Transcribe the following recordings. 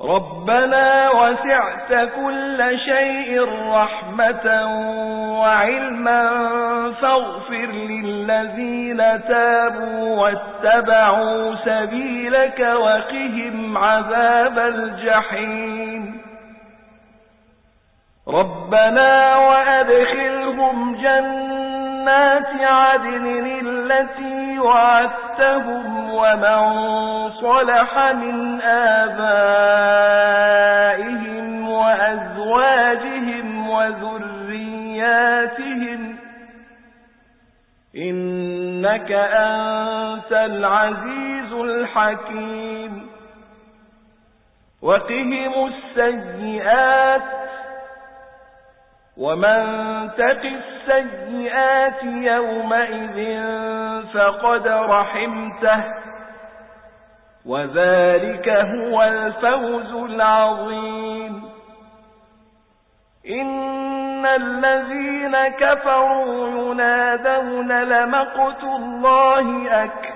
ربنا وسعت كل شيء رحمة وعلما فاغفر للذين تابوا واتبعوا سبيلك وقهم عذاب الجحيم. ربنا وأدخلهم جنات عدن التي وعدتهم ومن صلح من آبائهم وأزواجهم وذرياتهم إنك أنت العزيز الحكيم وقهم السيئات ومن تق السيئات يومئذ فقد رحمته وذلك هو الفوز العظيم إن الذين كفروا ينادون لمقت الله أكبر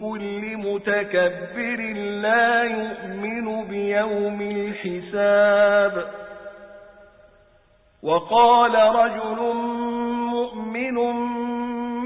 كل متكبر لا يؤمن بيوم الحساب. وقال رجل مؤمن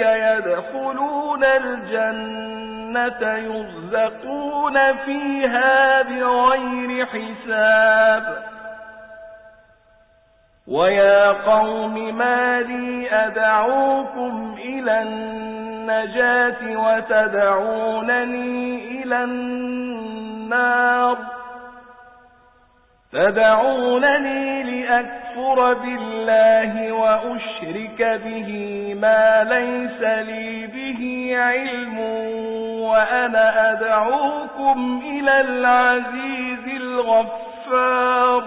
يدخلون الجنة يرزقون فيها بغير حساب. ويا قوم ما لي أدعوكم إلى النجاة وتدعونني إلى النار. تدعونني لأكفر بالله وأشرك به ما ليس لي به علم وأنا أدعوكم إلى العزيز الغفار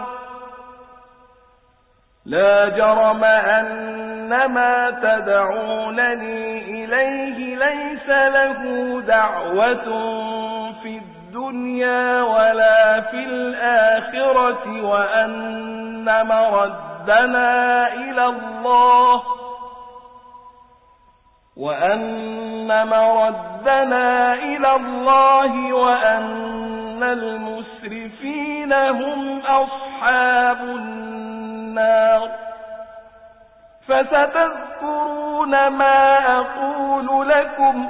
لا جرم أن ما تدعونني إليه ليس له دعوة في الدنيا ولا في الآخرة وأن مردنا إلى الله وأن مردنا إلى الله وأن المسرفين هم أصحاب النار فستذكرون ما أقول لكم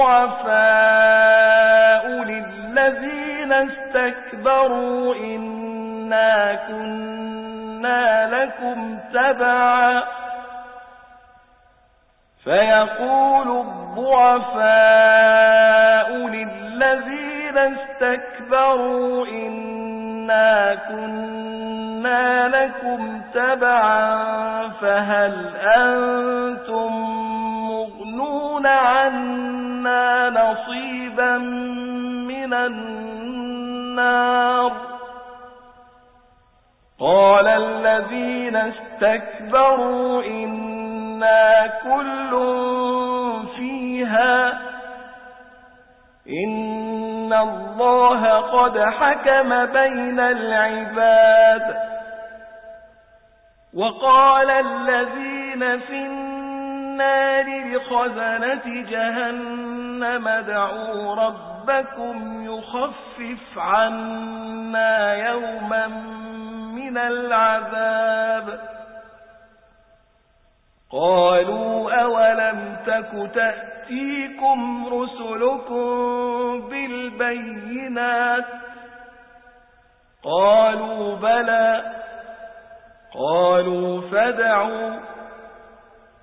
الضعفاء للذين استكبروا إنا كنا لكم تبعا. فيقول الضعفاء للذين استكبروا إنا كنا لكم تبعا. فهل أنتم مغنون عنا نصيبا من النار. قال الذين استكبروا إنا كل فيها. إن الله قد حكم بين العباد. وقال الذين في النار لخزنة جهنم. دعوا ربكم يخفف عنا يوما من العذاب. قالوا أولم تك تأتيكم رسلكم بالبينات؟ قالوا بلى. قالوا فدعوا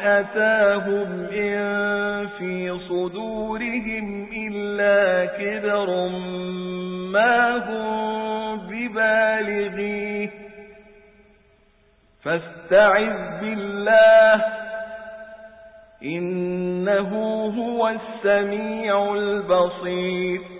أتاهم إن في صدورهم إلا كبر ما هم ببالغيه فاستعذ بالله إنه هو السميع البصير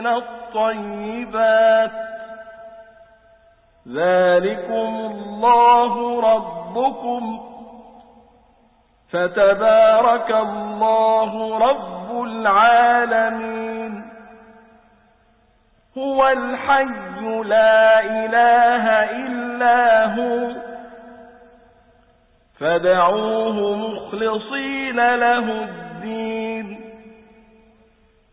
من الطيبات. ذلكم الله ربكم. فتبارك الله رب العالمين. هو الحي لا إله إلا هو. فدعوه مخلصين له الدين.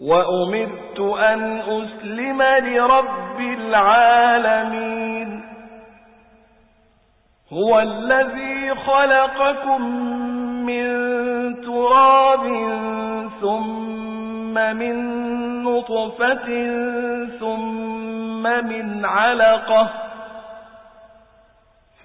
وأمرت أن أسلم لرب العالمين. هو الذي خلقكم من تراب ثم من نطفة ثم من علقة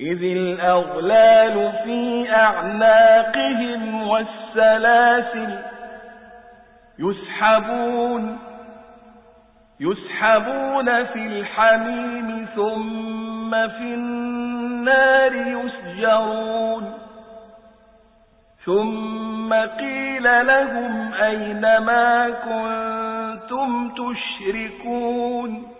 إذ الأغلال في أعناقهم والسلاسل يسحبون يسحبون في الحميم ثم في النار يسجرون. ثم قيل لهم أين ما كنتم تشركون؟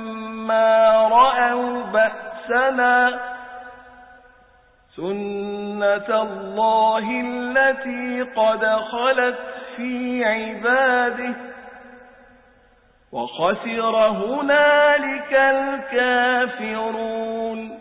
لما رأوا بأسنا سنة الله التي قد خلت في عباده وخسر هنالك الكافرون